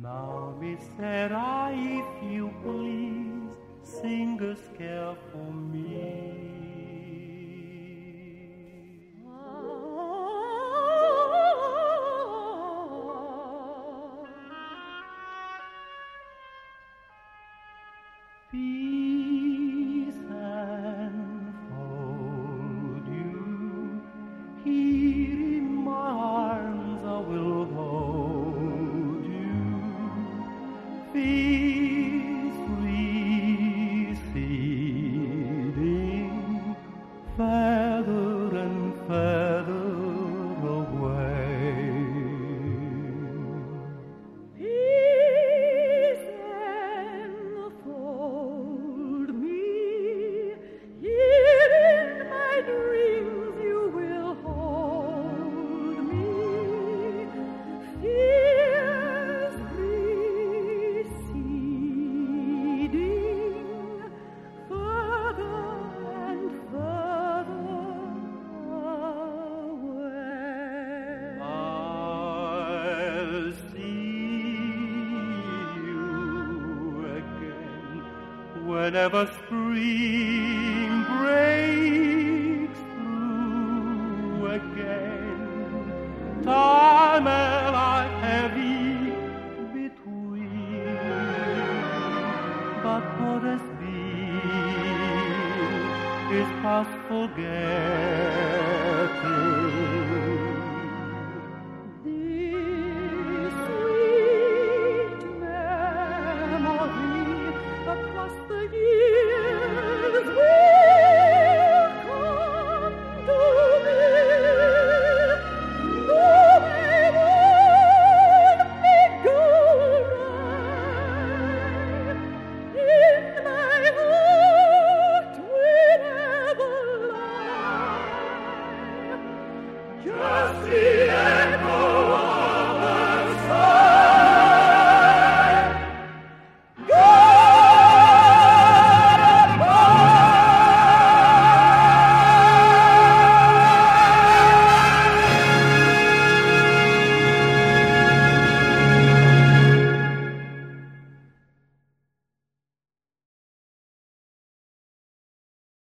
Now, Miss Sarah, if you please, sing a scale for me. Here in my arms I will hold whenever spring breaks through again. Time and life heavy between, but what has been is past forgetting. Just